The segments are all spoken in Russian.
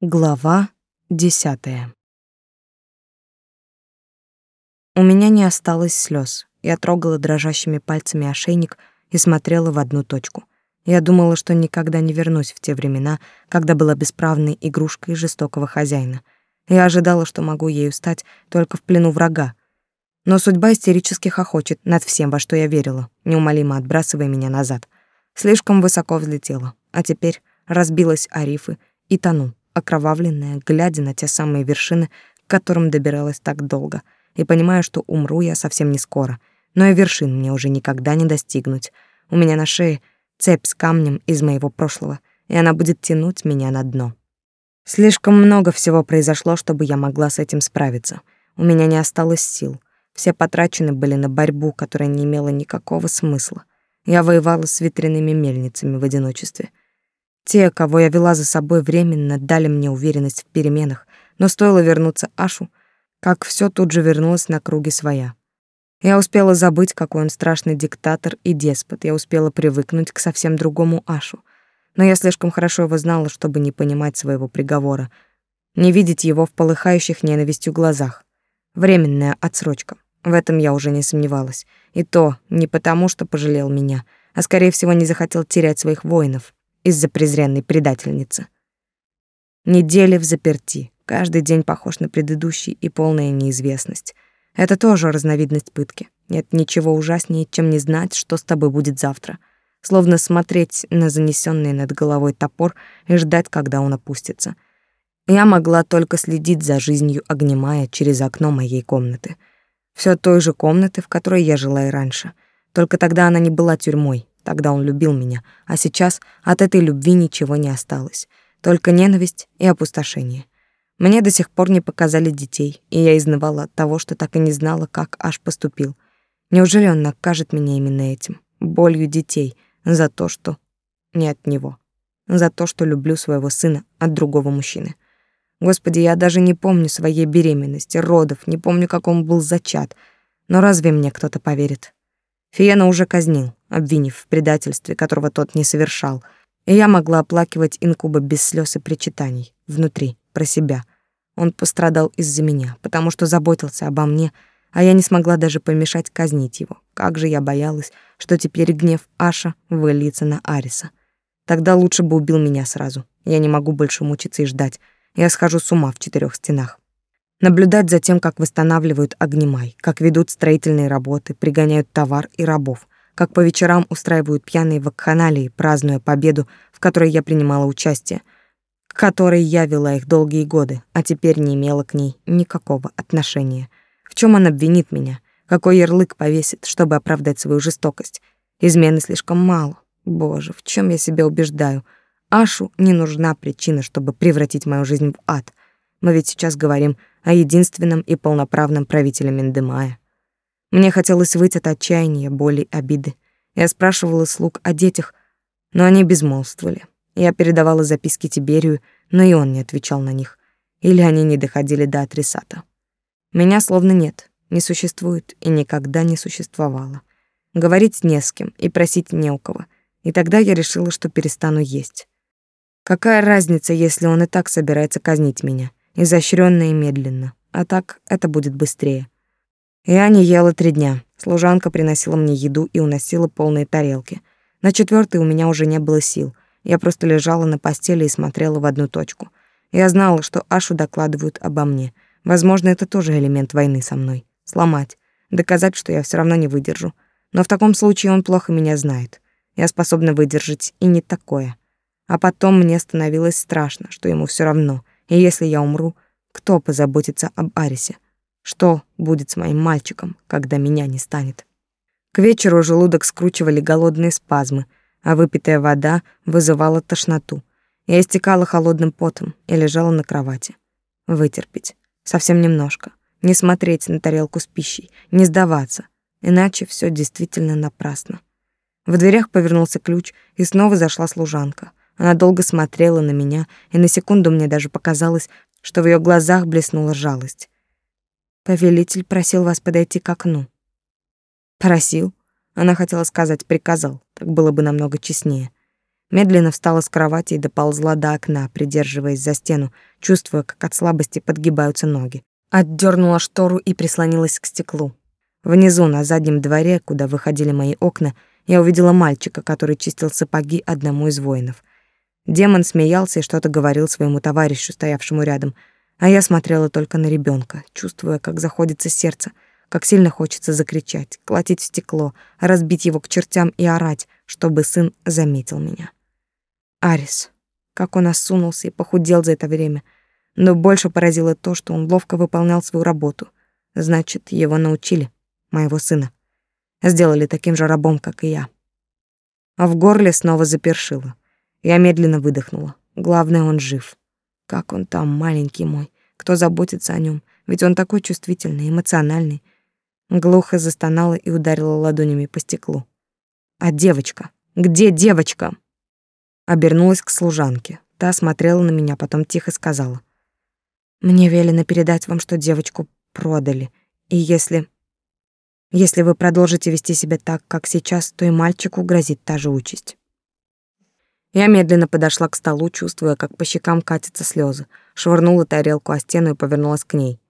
Глава десятая. У меня не осталось слез. Я трогала дрожащими пальцами ошейник и смотрела в одну точку. Я думала, что никогда не вернусь в те времена, когда была бесправной игрушкой жестокого хозяина. Я ожидала, что могу ею стать только в плену врага. Но судьба истерически хохочет над всем, во что я верила, неумолимо отбрасывая меня назад. Слишком высоко взлетела, а теперь разбилась о рифы и тону окровавленная, глядя на те самые вершины, к которым добиралась так долго, и понимаю, что умру я совсем не скоро, но и вершин мне уже никогда не достигнуть. У меня на шее цепь с камнем из моего прошлого, и она будет тянуть меня на дно. Слишком много всего произошло, чтобы я могла с этим справиться. У меня не осталось сил. Все потрачены были на борьбу, которая не имела никакого смысла. Я воевала с ветряными мельницами в одиночестве. Те, кого я вела за собой временно, дали мне уверенность в переменах, но стоило вернуться Ашу, как все тут же вернулось на круги своя. Я успела забыть, какой он страшный диктатор и деспот. Я успела привыкнуть к совсем другому Ашу. Но я слишком хорошо его знала, чтобы не понимать своего приговора, не видеть его в полыхающих ненавистью глазах. Временная отсрочка. В этом я уже не сомневалась. И то не потому, что пожалел меня, а скорее всего не захотел терять своих воинов из-за презренной предательницы. Недели в заперти, каждый день похож на предыдущий и полная неизвестность. Это тоже разновидность пытки. Нет ничего ужаснее, чем не знать, что с тобой будет завтра. Словно смотреть на занесенный над головой топор и ждать, когда он опустится. Я могла только следить за жизнью Огнемая через окно моей комнаты. Все той же комнаты, в которой я жила и раньше. Только тогда она не была тюрьмой, Тогда он любил меня, а сейчас от этой любви ничего не осталось, только ненависть и опустошение. Мне до сих пор не показали детей, и я изнывала от того, что так и не знала, как аж поступил. Неужели он накажет меня именно этим, болью детей, за то, что не от него, за то, что люблю своего сына от другого мужчины? Господи, я даже не помню своей беременности, родов, не помню, как он был зачат. Но разве мне кто-то поверит? Фиена уже казнил, обвинив в предательстве, которого тот не совершал, и я могла оплакивать инкуба без слез и причитаний, внутри, про себя. Он пострадал из-за меня, потому что заботился обо мне, а я не смогла даже помешать казнить его. Как же я боялась, что теперь гнев Аша выльется на Ариса. Тогда лучше бы убил меня сразу. Я не могу больше мучиться и ждать. Я схожу с ума в четырех стенах наблюдать за тем, как восстанавливают огнемай, как ведут строительные работы, пригоняют товар и рабов, как по вечерам устраивают пьяные вакханалии, празднуя победу, в которой я принимала участие, к которой я вела их долгие годы, а теперь не имела к ней никакого отношения. В чем он обвинит меня? Какой ярлык повесит, чтобы оправдать свою жестокость? Измены слишком мало. Боже, в чем я себя убеждаю? Ашу не нужна причина, чтобы превратить мою жизнь в ад. Мы ведь сейчас говорим о единственном и полноправном правителе Мендемая. Мне хотелось выйти от отчаяния, боли, обиды. Я спрашивала слуг о детях, но они безмолвствовали. Я передавала записки Тиберию, но и он не отвечал на них. Или они не доходили до адресата. Меня словно нет, не существует и никогда не существовало. Говорить не с кем и просить не у кого. И тогда я решила, что перестану есть. Какая разница, если он и так собирается казнить меня? Изощренно и медленно. А так это будет быстрее. Я не ела три дня. Служанка приносила мне еду и уносила полные тарелки. На четвертый у меня уже не было сил. Я просто лежала на постели и смотрела в одну точку. Я знала, что Ашу докладывают обо мне. Возможно, это тоже элемент войны со мной. Сломать, доказать, что я все равно не выдержу. Но в таком случае он плохо меня знает. Я способна выдержать и не такое. А потом мне становилось страшно, что ему все равно, и если я умру, кто позаботится об Арисе? Что будет с моим мальчиком, когда меня не станет? К вечеру желудок скручивали голодные спазмы, а выпитая вода вызывала тошноту. Я истекала холодным потом и лежала на кровати. Вытерпеть. Совсем немножко. Не смотреть на тарелку с пищей, не сдаваться. Иначе все действительно напрасно. В дверях повернулся ключ, и снова зашла служанка. Она долго смотрела на меня, и на секунду мне даже показалось, что в ее глазах блеснула жалость. Повелитель просил вас подойти к окну. Просил? Она хотела сказать приказал, так было бы намного честнее. Медленно встала с кровати и доползла до окна, придерживаясь за стену, чувствуя, как от слабости подгибаются ноги. Отдернула штору и прислонилась к стеклу. Внизу, на заднем дворе, куда выходили мои окна, я увидела мальчика, который чистил сапоги одному из воинов. Демон смеялся и что-то говорил своему товарищу, стоявшему рядом, а я смотрела только на ребенка, чувствуя, как заходится сердце, как сильно хочется закричать, колотить в стекло, разбить его к чертям и орать, чтобы сын заметил меня. Арис, как он осунулся и похудел за это время — но больше поразило то, что он ловко выполнял свою работу. Значит, его научили, моего сына. Сделали таким же рабом, как и я. А в горле снова запершило. Я медленно выдохнула. Главное, он жив. Как он там, маленький мой? Кто заботится о нем? Ведь он такой чувствительный, эмоциональный. Глухо застонала и ударила ладонями по стеклу. А девочка? Где девочка? Обернулась к служанке. Та смотрела на меня, потом тихо сказала: мне велено передать вам, что девочку продали. И если... Если вы продолжите вести себя так, как сейчас, то и мальчику грозит та же участь. Я медленно подошла к столу, чувствуя, как по щекам катятся слезы, швырнула тарелку о стену и повернулась к ней.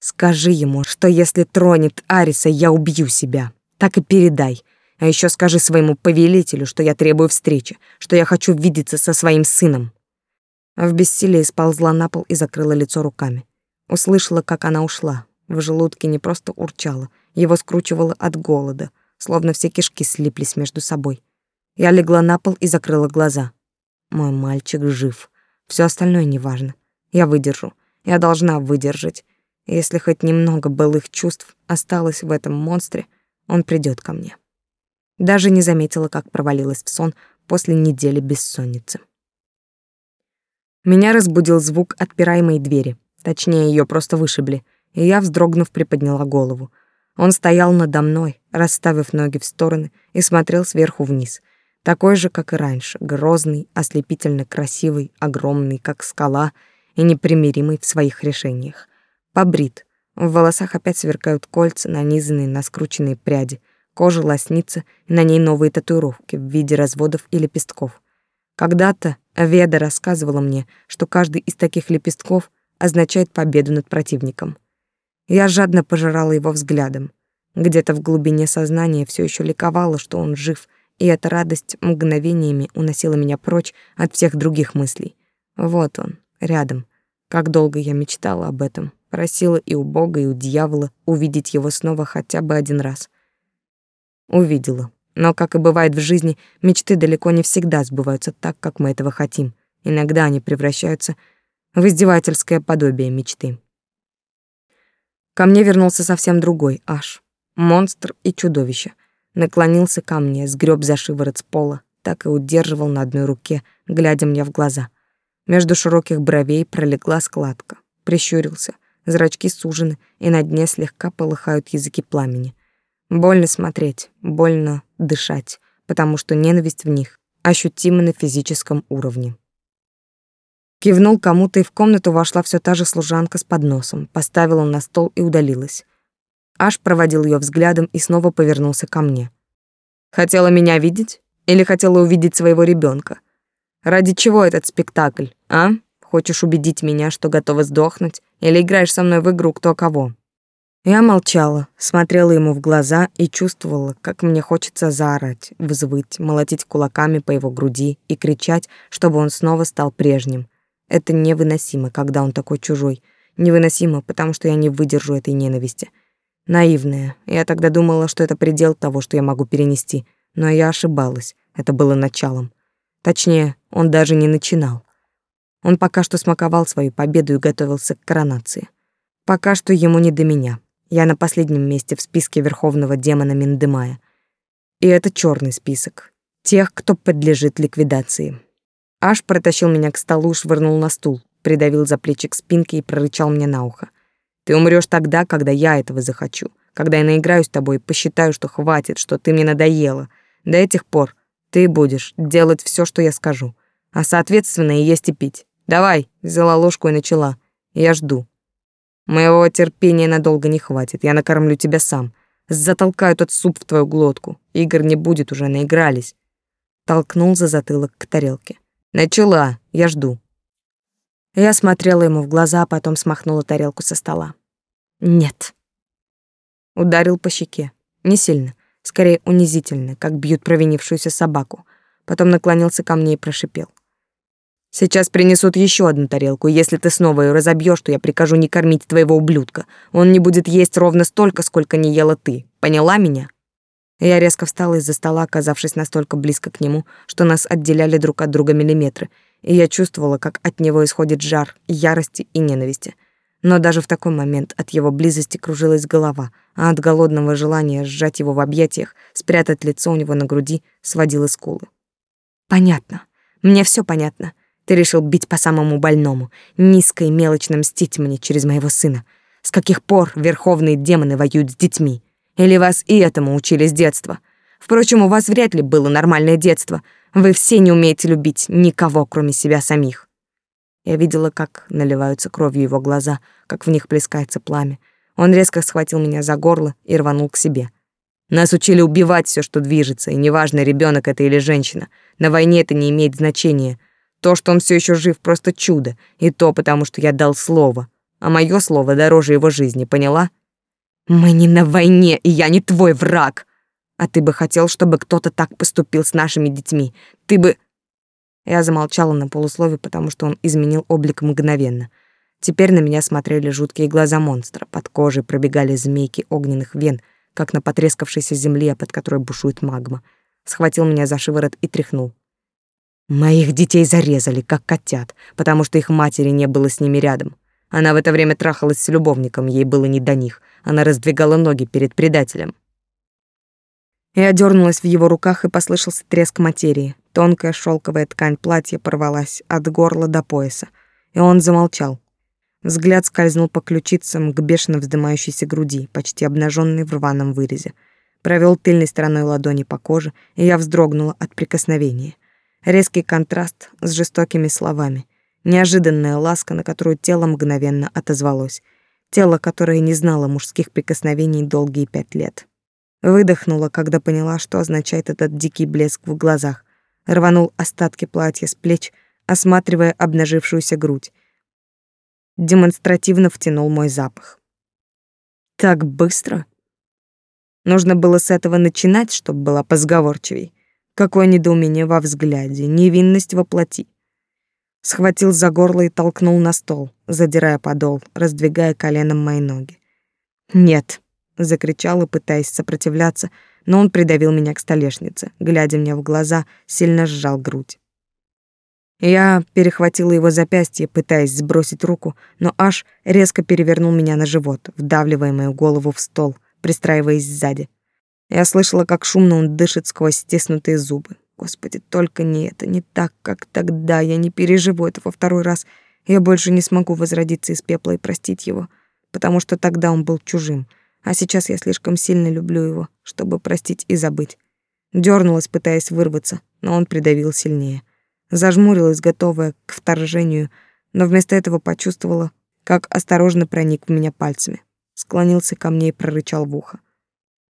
«Скажи ему, что если тронет Ариса, я убью себя. Так и передай. А еще скажи своему повелителю, что я требую встречи, что я хочу видеться со своим сыном». В бессилии сползла на пол и закрыла лицо руками. Услышала, как она ушла. В желудке не просто урчало, его скручивало от голода, словно все кишки слиплись между собой. Я легла на пол и закрыла глаза. Мой мальчик жив. Все остальное неважно. Я выдержу. Я должна выдержать. Если хоть немного былых чувств осталось в этом монстре, он придет ко мне. Даже не заметила, как провалилась в сон после недели бессонницы. Меня разбудил звук отпираемой двери. Точнее, ее просто вышибли, и я, вздрогнув, приподняла голову. Он стоял надо мной, расставив ноги в стороны, и смотрел сверху вниз. Такой же, как и раньше, грозный, ослепительно красивый, огромный, как скала, и непримиримый в своих решениях. Побрит. В волосах опять сверкают кольца, нанизанные на скрученные пряди. Кожа лоснится, и на ней новые татуировки в виде разводов и лепестков. Когда-то Веда рассказывала мне, что каждый из таких лепестков означает победу над противником. Я жадно пожирала его взглядом. Где-то в глубине сознания все еще ликовало, что он жив, и эта радость мгновениями уносила меня прочь от всех других мыслей. Вот он, рядом. Как долго я мечтала об этом, просила и у Бога, и у дьявола увидеть его снова хотя бы один раз. Увидела. Но, как и бывает в жизни, мечты далеко не всегда сбываются так, как мы этого хотим. Иногда они превращаются в издевательское подобие мечты. Ко мне вернулся совсем другой Аш. Монстр и чудовище. Наклонился ко мне, сгреб за шиворот с пола, так и удерживал на одной руке, глядя мне в глаза. Между широких бровей пролегла складка. Прищурился, зрачки сужены, и на дне слегка полыхают языки пламени. Больно смотреть, больно дышать, потому что ненависть в них ощутима на физическом уровне. Кивнул кому-то, и в комнату вошла все та же служанка с подносом, поставила на стол и удалилась. Аж проводил ее взглядом и снова повернулся ко мне. Хотела меня видеть или хотела увидеть своего ребенка? Ради чего этот спектакль, а? Хочешь убедить меня, что готова сдохнуть, или играешь со мной в игру кто кого? Я молчала, смотрела ему в глаза и чувствовала, как мне хочется заорать, взвыть, молотить кулаками по его груди и кричать, чтобы он снова стал прежним. Это невыносимо, когда он такой чужой. Невыносимо, потому что я не выдержу этой ненависти. Наивная. Я тогда думала, что это предел того, что я могу перенести. Но я ошибалась. Это было началом. Точнее, он даже не начинал. Он пока что смаковал свою победу и готовился к коронации. Пока что ему не до меня. Я на последнем месте в списке верховного демона Миндемая. И это черный список. Тех, кто подлежит ликвидации. Аж протащил меня к столу, швырнул на стул, придавил за плечи к спинке и прорычал мне на ухо. «Ты умрёшь тогда, когда я этого захочу, когда я наиграюсь с тобой и посчитаю, что хватит, что ты мне надоела. До этих пор ты будешь делать всё, что я скажу, а соответственно и есть и пить. Давай, взяла ложку и начала. Я жду. Моего терпения надолго не хватит. Я накормлю тебя сам. Затолкаю тот суп в твою глотку. Игр не будет уже, наигрались. Толкнул за затылок к тарелке. Начала, я жду. Я смотрела ему в глаза, а потом смахнула тарелку со стола. Нет. Ударил по щеке. Не сильно, скорее унизительно, как бьют провинившуюся собаку. Потом наклонился ко мне и прошипел. Сейчас принесут еще одну тарелку, если ты снова ее разобьешь, то я прикажу не кормить твоего ублюдка. Он не будет есть ровно столько, сколько не ела ты. Поняла меня? Я резко встала из-за стола, оказавшись настолько близко к нему, что нас отделяли друг от друга миллиметры, и я чувствовала, как от него исходит жар ярости и ненависти. Но даже в такой момент от его близости кружилась голова, а от голодного желания сжать его в объятиях, спрятать лицо у него на груди, сводило скулы. Понятно. Мне все понятно. Ты решил бить по самому больному, низко и мелочно мстить мне через моего сына. С каких пор верховные демоны воюют с детьми? Или вас и этому учили с детства? Впрочем, у вас вряд ли было нормальное детство. Вы все не умеете любить никого, кроме себя самих. Я видела, как наливаются кровью его глаза, как в них плескается пламя. Он резко схватил меня за горло и рванул к себе. Нас учили убивать все, что движется, и неважно, ребенок это или женщина. На войне это не имеет значения — то, что он все еще жив, просто чудо, и то потому, что я дал слово. А мое слово дороже его жизни, поняла? Мы не на войне, и я не твой враг. А ты бы хотел, чтобы кто-то так поступил с нашими детьми. Ты бы Я замолчала на полуслове, потому что он изменил облик мгновенно. Теперь на меня смотрели жуткие глаза монстра. Под кожей пробегали змейки огненных вен, как на потрескавшейся земле, под которой бушует магма. Схватил меня за шиворот и тряхнул. Моих детей зарезали, как котят, потому что их матери не было с ними рядом. Она в это время трахалась с любовником, ей было не до них. Она раздвигала ноги перед предателем. Я дернулась в его руках, и послышался треск материи. Тонкая шелковая ткань платья порвалась от горла до пояса, и он замолчал. Взгляд скользнул по ключицам к бешено вздымающейся груди, почти обнаженной в рваном вырезе. Провел тыльной стороной ладони по коже, и я вздрогнула от прикосновения. Резкий контраст с жестокими словами. Неожиданная ласка, на которую тело мгновенно отозвалось. Тело, которое не знало мужских прикосновений долгие пять лет. Выдохнула, когда поняла, что означает этот дикий блеск в глазах. Рванул остатки платья с плеч, осматривая обнажившуюся грудь. Демонстративно втянул мой запах. Так быстро? Нужно было с этого начинать, чтобы была позговорчивей. Какое недоумение во взгляде, невинность во плоти. Схватил за горло и толкнул на стол, задирая подол, раздвигая коленом мои ноги. «Нет!» — закричала, пытаясь сопротивляться, но он придавил меня к столешнице, глядя мне в глаза, сильно сжал грудь. Я перехватила его запястье, пытаясь сбросить руку, но аж резко перевернул меня на живот, вдавливая мою голову в стол, пристраиваясь сзади. Я слышала, как шумно он дышит сквозь стиснутые зубы. Господи, только не это, не так, как тогда. Я не переживу это во второй раз. Я больше не смогу возродиться из пепла и простить его, потому что тогда он был чужим. А сейчас я слишком сильно люблю его, чтобы простить и забыть. Дёрнулась, пытаясь вырваться, но он придавил сильнее. Зажмурилась, готовая к вторжению, но вместо этого почувствовала, как осторожно проник в меня пальцами. Склонился ко мне и прорычал в ухо.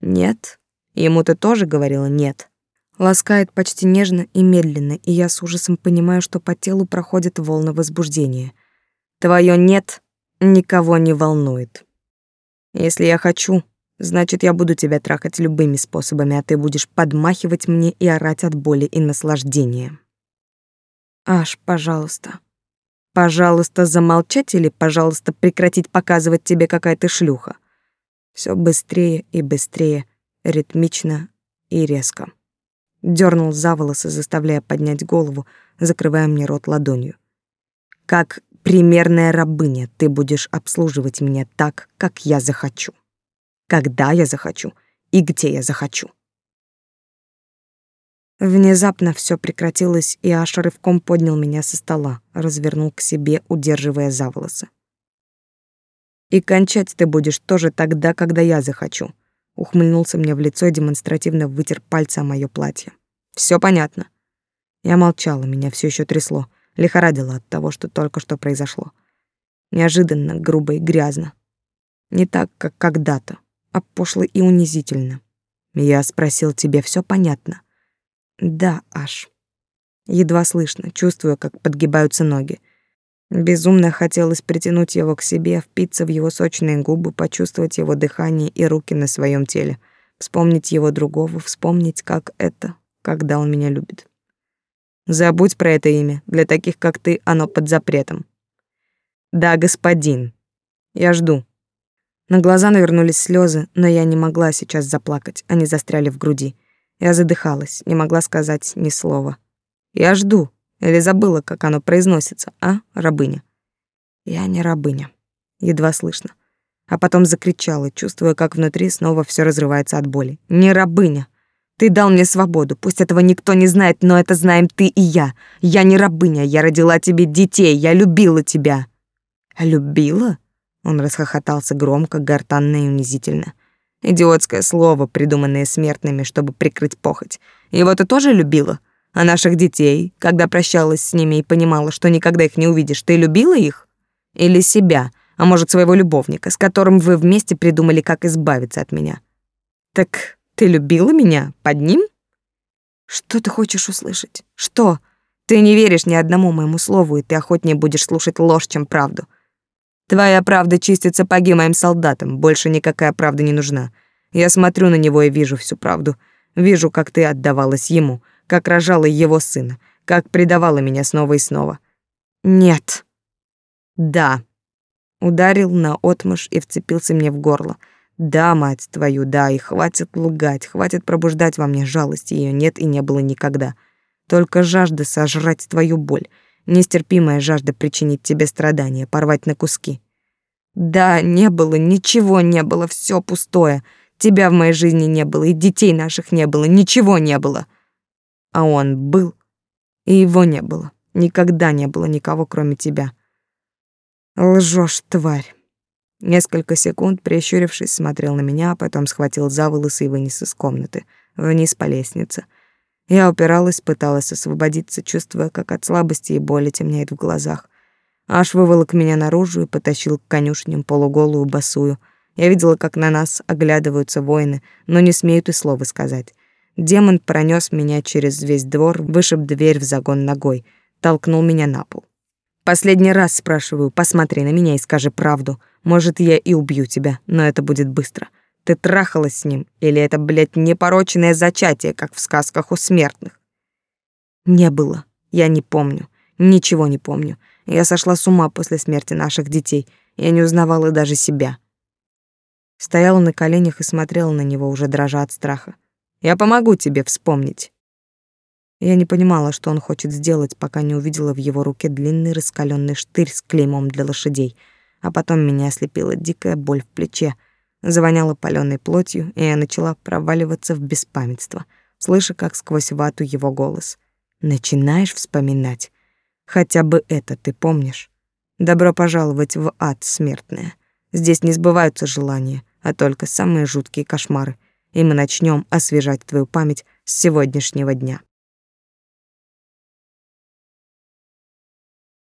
«Нет, Ему ты тоже говорила «нет». Ласкает почти нежно и медленно, и я с ужасом понимаю, что по телу проходят волны возбуждения. Твое «нет» никого не волнует. Если я хочу, значит, я буду тебя трахать любыми способами, а ты будешь подмахивать мне и орать от боли и наслаждения. Аж, пожалуйста. Пожалуйста, замолчать или, пожалуйста, прекратить показывать тебе, какая ты шлюха. Все быстрее и быстрее — ритмично и резко. Дёрнул за волосы, заставляя поднять голову, закрывая мне рот ладонью. Как примерная рабыня ты будешь обслуживать меня так, как я захочу. Когда я захочу и где я захочу. Внезапно все прекратилось, и Аша рывком поднял меня со стола, развернул к себе, удерживая за волосы. И кончать ты будешь тоже тогда, когда я захочу ухмыльнулся мне в лицо и демонстративно вытер пальцы о моё платье. Все понятно. Я молчала, меня все еще трясло, лихорадило от того, что только что произошло. Неожиданно, грубо и грязно. Не так, как когда-то, а пошло и унизительно. Я спросил, тебе все понятно? Да, аж. Едва слышно, чувствуя, как подгибаются ноги. Безумно хотелось притянуть его к себе, впиться в его сочные губы, почувствовать его дыхание и руки на своем теле, вспомнить его другого, вспомнить, как это, когда он меня любит. Забудь про это имя. Для таких, как ты, оно под запретом. Да, господин. Я жду. На глаза навернулись слезы, но я не могла сейчас заплакать, они застряли в груди. Я задыхалась, не могла сказать ни слова. Я жду. Или забыла, как оно произносится, а, рабыня? Я не рабыня. Едва слышно. А потом закричала, чувствуя, как внутри снова все разрывается от боли. Не рабыня. Ты дал мне свободу. Пусть этого никто не знает, но это знаем ты и я. Я не рабыня, я родила тебе детей, я любила тебя. Любила? Он расхохотался громко, гортанно и унизительно. Идиотское слово, придуманное смертными, чтобы прикрыть похоть. Его ты тоже любила? А наших детей, когда прощалась с ними и понимала, что никогда их не увидишь, ты любила их? Или себя, а может, своего любовника, с которым вы вместе придумали, как избавиться от меня? Так ты любила меня под ним? Что ты хочешь услышать? Что? Ты не веришь ни одному моему слову, и ты охотнее будешь слушать ложь, чем правду. Твоя правда чистит сапоги моим солдатам, больше никакая правда не нужна. Я смотрю на него и вижу всю правду. Вижу, как ты отдавалась ему, как рожала его сына, как предавала меня снова и снова. Нет. Да. Ударил на отмышь и вцепился мне в горло. Да, мать твою, да, и хватит лгать, хватит пробуждать во мне жалость, ее нет и не было никогда. Только жажда сожрать твою боль, нестерпимая жажда причинить тебе страдания, порвать на куски. Да, не было, ничего не было, все пустое. Тебя в моей жизни не было, и детей наших не было, ничего не было. А он был, и его не было. Никогда не было никого, кроме тебя. Лжешь, тварь. Несколько секунд, прищурившись, смотрел на меня, а потом схватил за волосы и вынес из комнаты, вниз по лестнице. Я упиралась, пыталась освободиться, чувствуя, как от слабости и боли темнеет в глазах. Аж выволок меня наружу и потащил к конюшням полуголую босую. Я видела, как на нас оглядываются воины, но не смеют и слова сказать. Демон пронес меня через весь двор, вышиб дверь в загон ногой, толкнул меня на пол. Последний раз спрашиваю, посмотри на меня и скажи правду. Может, я и убью тебя, но это будет быстро. Ты трахалась с ним, или это, блядь, непорочное зачатие, как в сказках у смертных? Не было. Я не помню. Ничего не помню. Я сошла с ума после смерти наших детей. Я не узнавала даже себя. Стояла на коленях и смотрела на него, уже дрожа от страха. Я помогу тебе вспомнить. Я не понимала, что он хочет сделать, пока не увидела в его руке длинный раскаленный штырь с клеймом для лошадей, а потом меня ослепила дикая боль в плече, завоняла паленой плотью, и я начала проваливаться в беспамятство, слыша, как сквозь вату его голос. «Начинаешь вспоминать? Хотя бы это ты помнишь? Добро пожаловать в ад, смертная. Здесь не сбываются желания, а только самые жуткие кошмары, и мы начнем освежать твою память с сегодняшнего дня».